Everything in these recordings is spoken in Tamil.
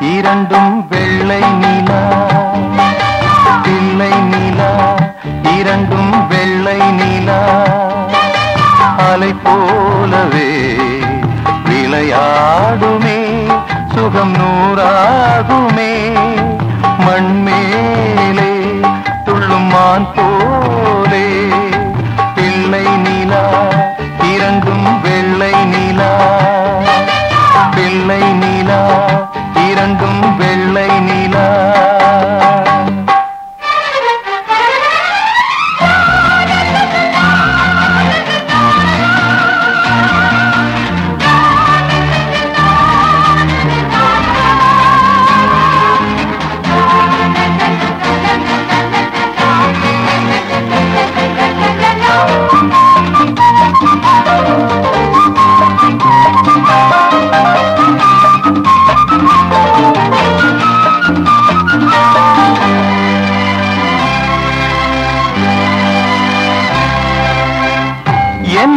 இரண்டும் வெள்ளை நிலா. பிள்ளை நிலா. இரண்டும் வெள்ளை நிலா. அலை போலவே விளையாடுமே சுகம் நூறாகுமே.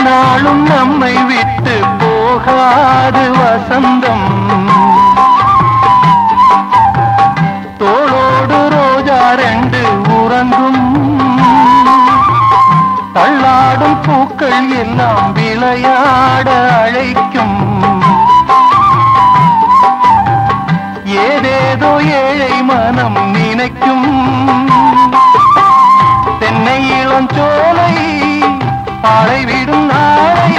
நாளும் நம்மை விட்டு போகாது வசந்தம். தோளோடு ரோஜா ரெண்டு உறங்கும். தள்ளாடும் பூக்கள் எல்லாம் விளையாட அழைக்கும். ஏதேதோ ஏழை மனம் நினைக்கும். பாலை விடும் நாளை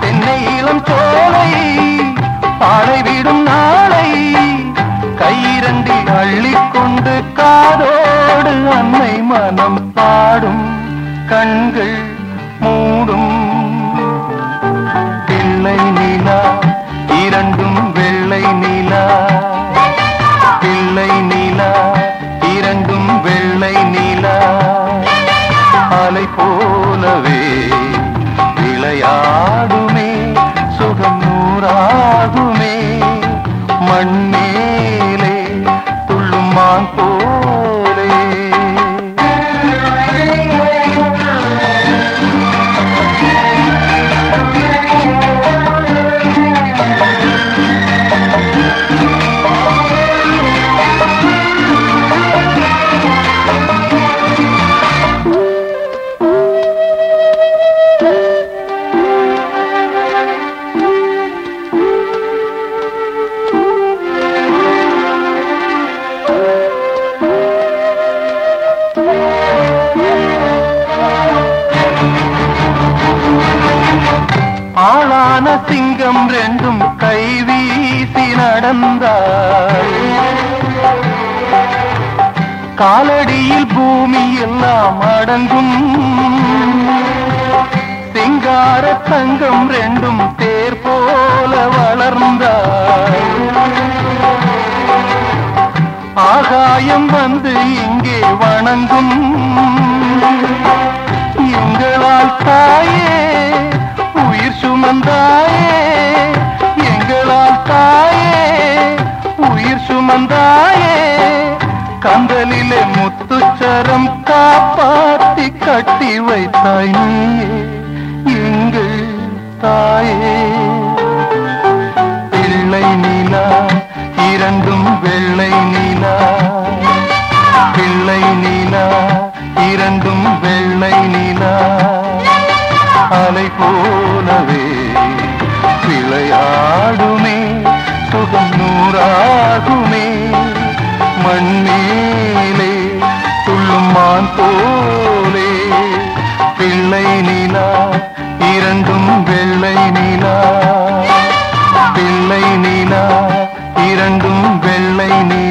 தென்னை இளம் சோலை. பாலை விடும் நாளை கையிரண்டில் அள்ளிக்கொண்டு காதோடு அன்னை மனம் பாடும். கண்கள் மூடும் மண்ணேலே துள்ளும் மான் ஆளான சிங்கம் ரெண்டும் கை வீசி நடந்தார் காலடியில் பூமி எல்லாம் அடங்கும். சிங்கார தங்கம் ரெண்டும் தேர் போல வளர்ந்தார் ஆகாயம் வந்து இங்கே வணங்கும். எங்களால் தாயே கட்டி வைத்தாய் நீயே எங்கள் தாயே. பிள்ளை நிலா இரண்டும் வெள்ளை நிலா. பிள்ளை நிலா இரண்டும் வெள்ளை நிலா. அலை போலவே விளையாடுமே சுகம் நூறாகுமே. மண்ணிலே துள்ளும் மான் போ இறங்கும் வெள்ளை நிலா பிள்ளை நிலா. இறங்கும் வெள்ளை நிலா.